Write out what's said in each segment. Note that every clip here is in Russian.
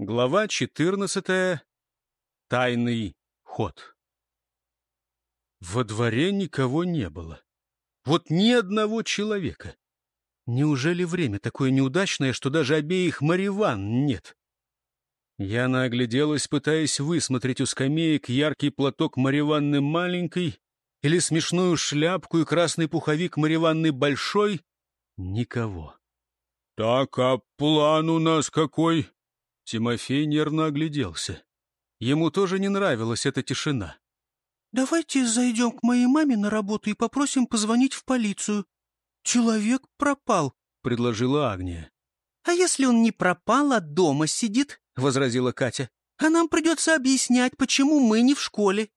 Глава 14. Тайный ход. Во дворе никого не было. Вот ни одного человека. Неужели время такое неудачное, что даже обеих Мариван нет? Яна огляделась, пытаясь высмотреть у скамеек яркий платок Мариванны маленькой или смешную шляпку и красный пуховик Мариванны большой. Никого. — Так, а план у нас какой? Тимофей нервно огляделся. Ему тоже не нравилась эта тишина. «Давайте зайдем к моей маме на работу и попросим позвонить в полицию. Человек пропал», — предложила Агния. «А если он не пропал, а дома сидит?» — возразила Катя. «А нам придется объяснять, почему мы не в школе».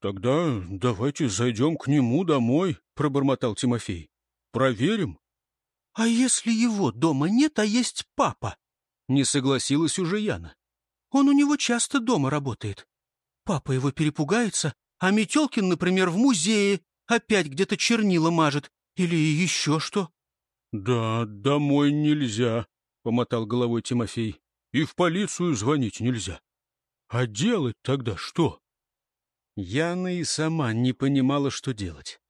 «Тогда давайте зайдем к нему домой», — пробормотал Тимофей. «Проверим». «А если его дома нет, а есть папа?» Не согласилась уже Яна. Он у него часто дома работает. Папа его перепугается, а Метелкин, например, в музее опять где-то чернила мажет. Или еще что. — Да, домой нельзя, — помотал головой Тимофей. — И в полицию звонить нельзя. А делать тогда что? Яна и сама не понимала, что делать.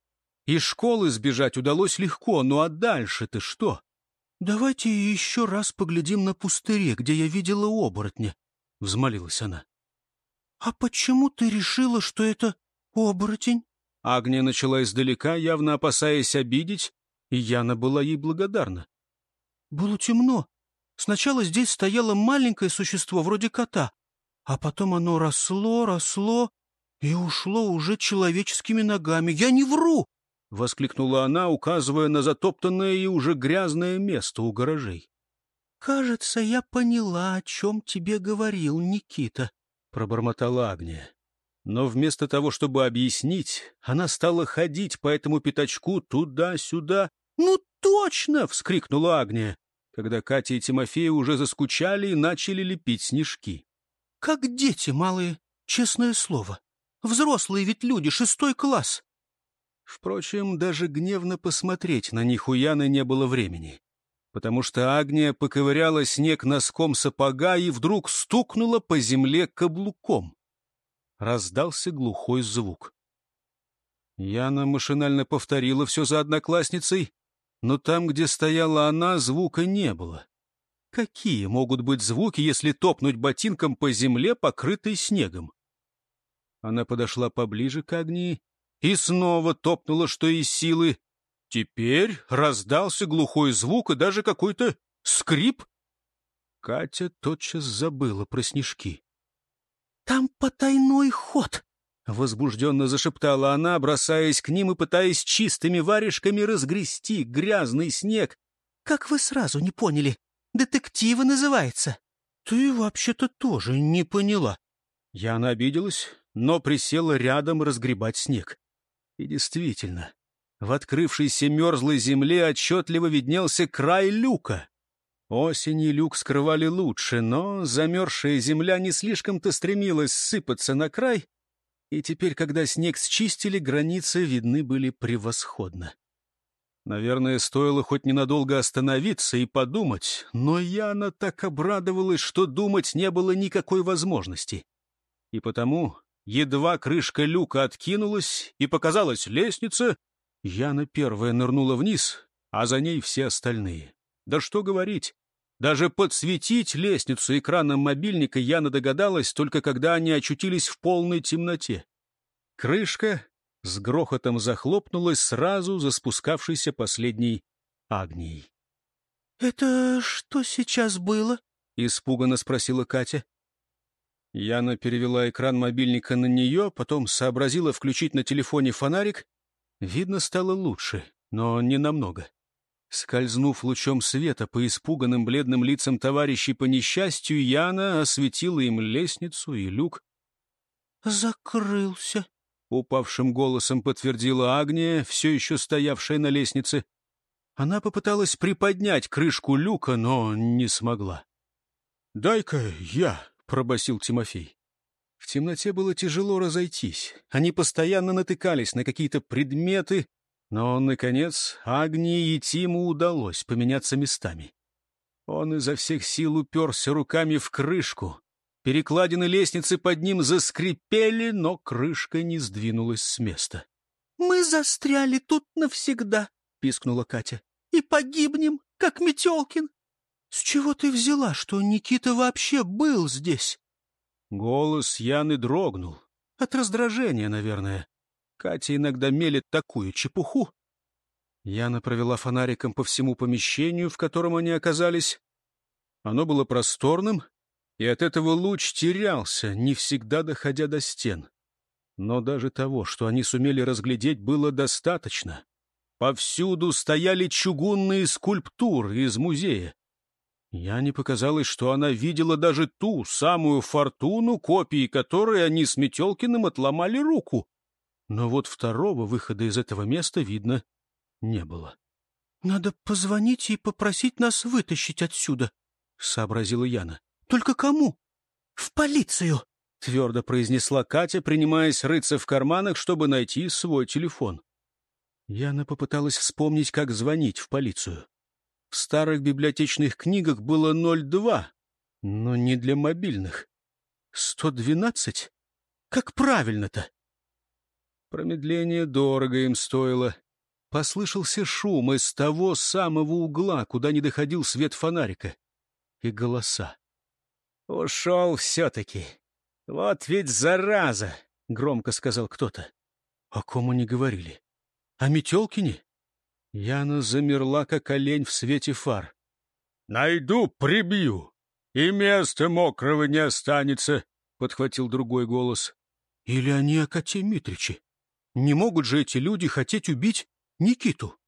Из школы сбежать удалось легко, ну а дальше-то что? «Давайте еще раз поглядим на пустыре, где я видела оборотня», — взмолилась она. «А почему ты решила, что это оборотень?» Агния начала издалека, явно опасаясь обидеть, и Яна была ей благодарна. «Было темно. Сначала здесь стояло маленькое существо, вроде кота, а потом оно росло, росло и ушло уже человеческими ногами. Я не вру!» — воскликнула она, указывая на затоптанное и уже грязное место у гаражей. — Кажется, я поняла, о чем тебе говорил Никита, — пробормотала Агния. Но вместо того, чтобы объяснить, она стала ходить по этому пятачку туда-сюда. — Ну точно! — вскрикнула Агния, когда Катя и Тимофей уже заскучали и начали лепить снежки. — Как дети малые, честное слово. Взрослые ведь люди, шестой класс. Впрочем, даже гневно посмотреть на них у Яны не было времени, потому что Агния поковыряла снег носком сапога и вдруг стукнула по земле каблуком. Раздался глухой звук. Яна машинально повторила все за одноклассницей, но там, где стояла она, звука не было. Какие могут быть звуки, если топнуть ботинком по земле, покрытой снегом? Она подошла поближе к Агнии и снова топнула, что из силы. Теперь раздался глухой звук и даже какой-то скрип. Катя тотчас забыла про снежки. — Там потайной ход! — возбужденно зашептала она, бросаясь к ним и пытаясь чистыми варежками разгрести грязный снег. — Как вы сразу не поняли? Детективы называется. — Ты вообще-то тоже не поняла. Яна обиделась, но присела рядом разгребать снег. И действительно, в открывшейся мерзлой земле отчетливо виднелся край люка. Осень и люк скрывали лучше, но замерзшая земля не слишком-то стремилась сыпаться на край, и теперь, когда снег счистили, границы видны были превосходно. Наверное, стоило хоть ненадолго остановиться и подумать, но Яна так обрадовалась, что думать не было никакой возможности. И потому Едва крышка люка откинулась и показалась лестница, Яна первая нырнула вниз, а за ней все остальные. Да что говорить, даже подсветить лестницу экраном мобильника Яна догадалась, только когда они очутились в полной темноте. Крышка с грохотом захлопнулась сразу за спускавшейся последней Агнией. — Это что сейчас было? — испуганно спросила Катя. Яна перевела экран мобильника на нее, потом сообразила включить на телефоне фонарик. Видно стало лучше, но не намного. Скользнув лучом света по испуганным бледным лицам товарищей по несчастью, Яна осветила им лестницу и люк. «Закрылся», — упавшим голосом подтвердила Агния, все еще стоявшая на лестнице. Она попыталась приподнять крышку люка, но не смогла. «Дай-ка я», пробасил Тимофей. В темноте было тяжело разойтись. Они постоянно натыкались на какие-то предметы, но, наконец, Агнии и Тиму удалось поменяться местами. Он изо всех сил уперся руками в крышку. Перекладины лестницы под ним заскрипели, но крышка не сдвинулась с места. — Мы застряли тут навсегда, — пискнула Катя. — И погибнем, как Метелкин. — С чего ты взяла, что Никита вообще был здесь? Голос Яны дрогнул. От раздражения, наверное. Катя иногда мелет такую чепуху. Яна провела фонариком по всему помещению, в котором они оказались. Оно было просторным, и от этого луч терялся, не всегда доходя до стен. Но даже того, что они сумели разглядеть, было достаточно. Повсюду стояли чугунные скульптуры из музея. Я не показалось, что она видела даже ту самую фортуну, копии которой они с Метелкиным отломали руку. Но вот второго выхода из этого места, видно, не было. — Надо позвонить и попросить нас вытащить отсюда, — сообразила Яна. — Только кому? — В полицию, — твердо произнесла Катя, принимаясь рыться в карманах, чтобы найти свой телефон. Яна попыталась вспомнить, как звонить в полицию. В старых библиотечных книгах было 02, но не для мобильных. 112? Как правильно-то? Промедление дорого им стоило. Послышался шум из того самого угла, куда не доходил свет фонарика. И голоса. «Ушел все-таки. Вот ведь зараза!» — громко сказал кто-то. О ком они говорили? О Метелкине? Яна замерла, как олень в свете фар. «Найду, прибью, и места мокрого не останется», — подхватил другой голос. «Или они о коте Митриче?» Не могут же эти люди хотеть убить Никиту?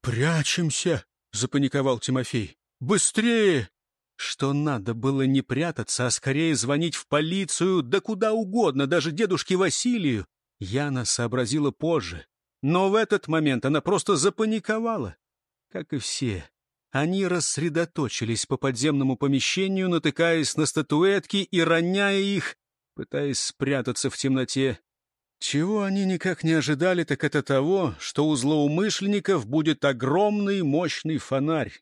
«Прячемся!» — запаниковал Тимофей. «Быстрее!» Что надо было не прятаться, а скорее звонить в полицию, да куда угодно, даже дедушке Василию. Яна сообразила позже. Но в этот момент она просто запаниковала. Как и все, они рассредоточились по подземному помещению, натыкаясь на статуэтки и роняя их, пытаясь спрятаться в темноте. Чего они никак не ожидали, так это того, что у злоумышленников будет огромный мощный фонарь,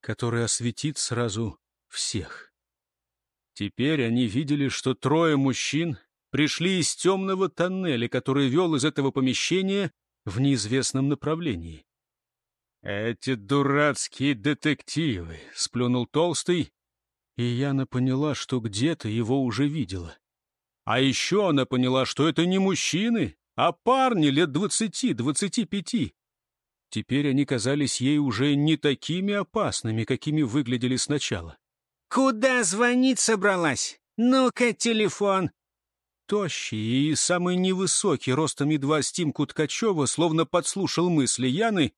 который осветит сразу всех. Теперь они видели, что трое мужчин пришли из темного тоннеля, который вел из этого помещения в неизвестном направлении. «Эти дурацкие детективы!» — сплюнул Толстый, и Яна поняла, что где-то его уже видела. А еще она поняла, что это не мужчины, а парни лет двадцати-двадцати пяти. Теперь они казались ей уже не такими опасными, какими выглядели сначала. «Куда звонить собралась? Ну-ка, телефон!» Тощий и самый невысокий, ростом едва Стимку Ткачева, словно подслушал мысли Яны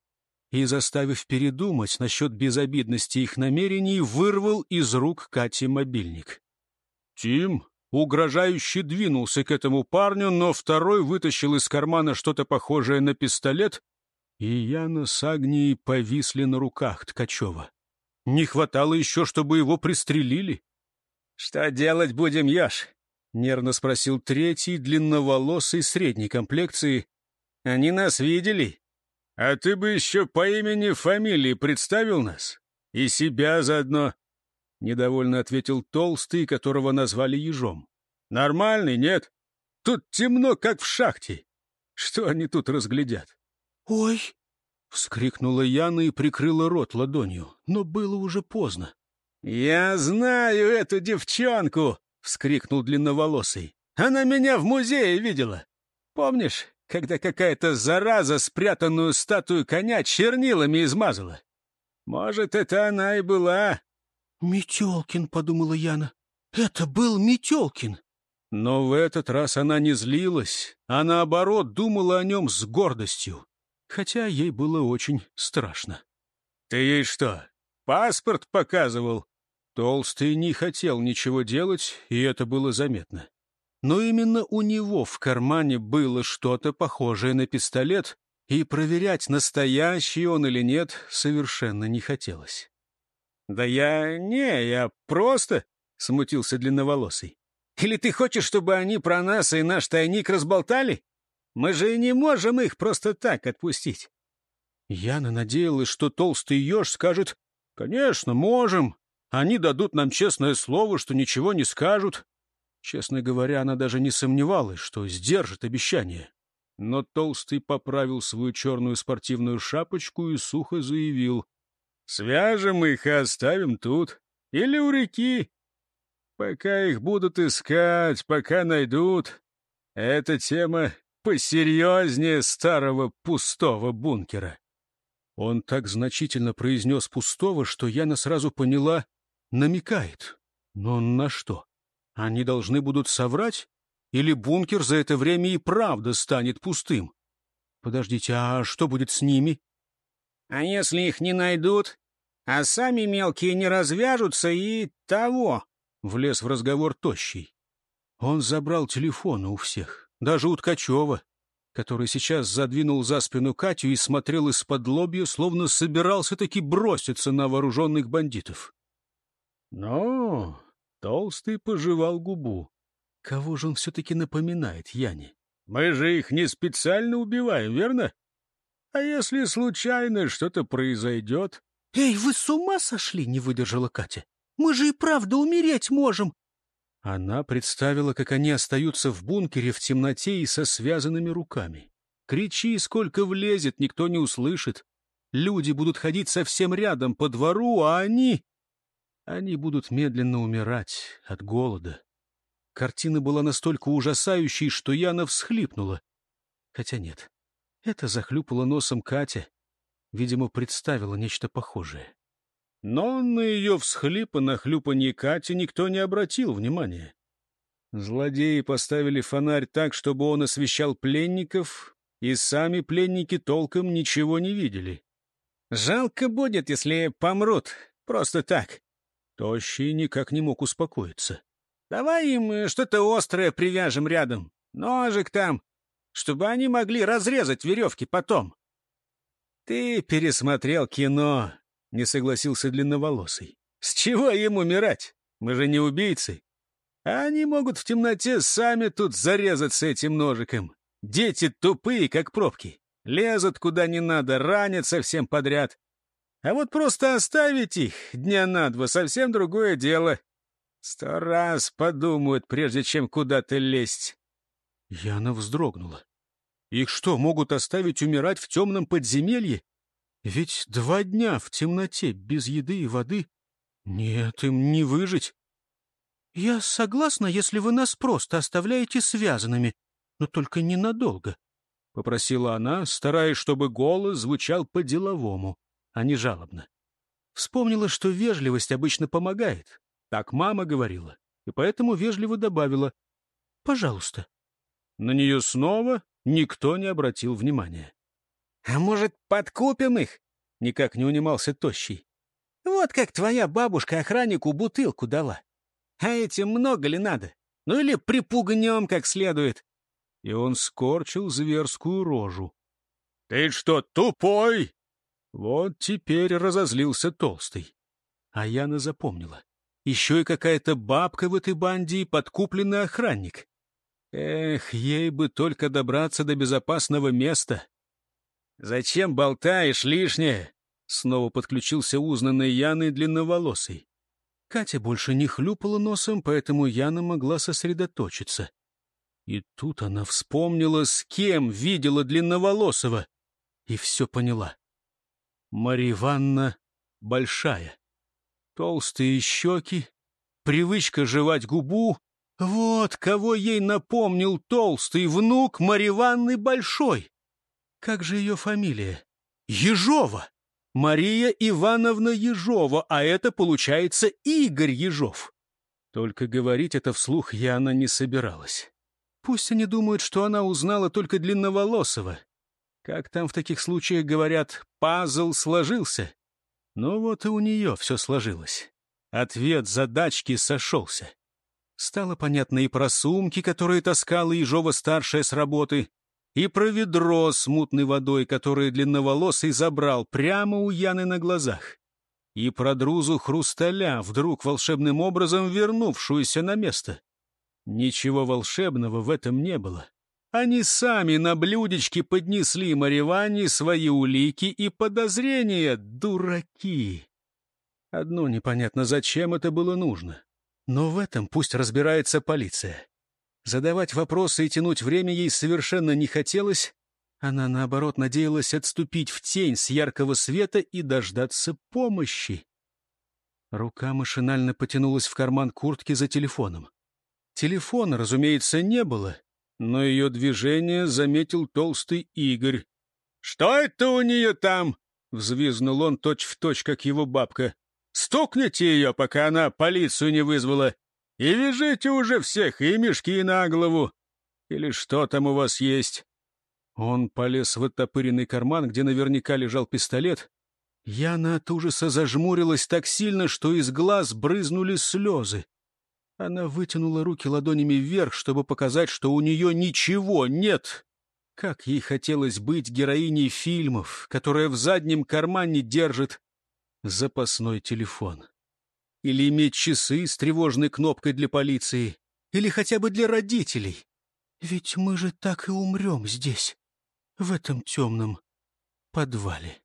и, заставив передумать насчет безобидности их намерений, вырвал из рук Кати мобильник. «Тим, угрожающе двинулся к этому парню, но второй вытащил из кармана что-то похожее на пистолет, и Яна с Агнией повисли на руках Ткачева. Не хватало еще, чтобы его пристрелили. — Что делать будем, Яш? — нервно спросил третий, длинноволосый, средней комплекции. — Они нас видели. — А ты бы еще по имени фамилии представил нас? И себя заодно. — недовольно ответил Толстый, которого назвали ежом. «Нормальный, нет? Тут темно, как в шахте. Что они тут разглядят?» «Ой!» — вскрикнула Яна и прикрыла рот ладонью, но было уже поздно. «Я знаю эту девчонку!» — вскрикнул длинноволосый. «Она меня в музее видела. Помнишь, когда какая-то зараза спрятанную статую коня чернилами измазала? Может, это она и была. «Метелкин», — подумала Яна. «Это был Метелкин». Но в этот раз она не злилась, а наоборот думала о нем с гордостью, хотя ей было очень страшно. «Ты ей что, паспорт показывал?» Толстый не хотел ничего делать, и это было заметно. Но именно у него в кармане было что-то похожее на пистолет, и проверять, настоящий он или нет, совершенно не хотелось. «Да я... не, я просто...» — смутился длинноволосый. «Или ты хочешь, чтобы они про нас и наш тайник разболтали? Мы же не можем их просто так отпустить». Яна надеялась, что толстый еж скажет Конечно, можем. Они дадут нам честное слово, что ничего не скажут. Честно говоря, она даже не сомневалась, что сдержит обещание. Но Толстый поправил свою черную спортивную шапочку и сухо заявил. — Свяжем их и оставим тут. Или у реки. Пока их будут искать, пока найдут. Эта тема посерьезнее старого пустого бункера. Он так значительно произнес пустого, что Яна сразу поняла, намекает. Но на что? Они должны будут соврать? Или бункер за это время и правда станет пустым? Подождите, а что будет с ними? А если их не найдут, а сами мелкие не развяжутся и того? Влез в разговор тощий. Он забрал телефоны у всех, даже у Ткачева, который сейчас задвинул за спину Катю и смотрел из-под лобья, словно собирался таки броситься на вооруженных бандитов. Но Толстый пожевал губу. Кого же он все-таки напоминает Яне? Мы же их не специально убиваем, верно? А если случайно что-то произойдет? — Эй, вы с ума сошли? — не выдержала Катя. — Мы же и правда умереть можем. Она представила, как они остаются в бункере в темноте и со связанными руками. Кричи, сколько влезет, никто не услышит. Люди будут ходить совсем рядом по двору, а они... Они будут медленно умирать от голода. Картина была настолько ужасающей, что Яна всхлипнула. Хотя нет, это захлюпала носом Катя. Видимо, представила нечто похожее. Но на ее всхлип и на хлюпанье Кати никто не обратил внимания. Злодеи поставили фонарь так, чтобы он освещал пленников, и сами пленники толком ничего не видели. «Жалко будет, если помрут. Просто так», Тощий никак не мог успокоиться. «Давай им что-то острое привяжем рядом, ножик там, чтобы они могли разрезать веревки потом». «Ты пересмотрел кино», — не согласился длинноволосый. «С чего им умирать? Мы же не убийцы. Они могут в темноте сами тут зарезаться этим ножиком. Дети тупые, как пробки. Лезут куда не надо, ранят совсем подряд. А вот просто оставить их дня на два — совсем другое дело. Сто раз подумают, прежде чем куда-то лезть. Яна вздрогнула. Их что, могут оставить умирать в темном подземелье? Ведь два дня в темноте, без еды и воды. Нет, им не выжить. Я согласна, если вы нас просто оставляете связанными, но только ненадолго, — попросила она, стараясь, чтобы голос звучал по-деловому а не жалобно. Вспомнила, что вежливость обычно помогает. Так мама говорила, и поэтому вежливо добавила «пожалуйста». На нее снова никто не обратил внимания. «А может, подкупим их?» — никак не унимался Тощий. «Вот как твоя бабушка охраннику бутылку дала. А этим много ли надо? Ну или припугнем как следует?» И он скорчил зверскую рожу. «Ты что, тупой?» Вот теперь разозлился Толстый. А Яна запомнила. Еще и какая-то бабка в этой банде и подкупленный охранник. Эх, ей бы только добраться до безопасного места. «Зачем болтаешь лишнее?» Снова подключился узнанный Яной длинноволосый. Катя больше не хлюпала носом, поэтому Яна могла сосредоточиться. И тут она вспомнила, с кем видела длинноволосого, и все поняла. Марья Ивановна большая. Толстые щеки, привычка жевать губу. Вот кого ей напомнил толстый внук Марьи Ивановны Большой. Как же ее фамилия? Ежова. Мария Ивановна Ежова, а это, получается, Игорь Ежов. Только говорить это вслух Яна не собиралась. Пусть они думают, что она узнала только длинноволосого, как там в таких случаях говорят, пазл сложился. Ну вот и у нее все сложилось. Ответ задачки сошелся. Стало понятно и про сумки, которые таскала Ежова-старшая с работы, и про ведро с мутной водой, которое длинноволосый забрал прямо у Яны на глазах, и про друзу хрусталя, вдруг волшебным образом вернувшуюся на место. Ничего волшебного в этом не было. Они сами на блюдечке поднесли Мариванне свои улики и подозрения, дураки. Одно непонятно, зачем это было нужно. Но в этом пусть разбирается полиция. Задавать вопросы и тянуть время ей совершенно не хотелось. Она, наоборот, надеялась отступить в тень с яркого света и дождаться помощи. Рука машинально потянулась в карман куртки за телефоном. Телефона, разумеется, не было, но ее движение заметил толстый Игорь. «Что это у нее там?» — взвизнул он точь-в-точь, точь, как его бабка. «Стукните ее, пока она полицию не вызвала, и вяжите уже всех и мешки на голову. Или что там у вас есть?» Он полез в оттопыренный карман, где наверняка лежал пистолет. Яна от ужаса зажмурилась так сильно, что из глаз брызнули слезы. Она вытянула руки ладонями вверх, чтобы показать, что у нее ничего нет. Как ей хотелось быть героиней фильмов, которая в заднем кармане держит запасной телефон. Или иметь часы с тревожной кнопкой для полиции. Или хотя бы для родителей. Ведь мы же так и умрем здесь, в этом темном подвале.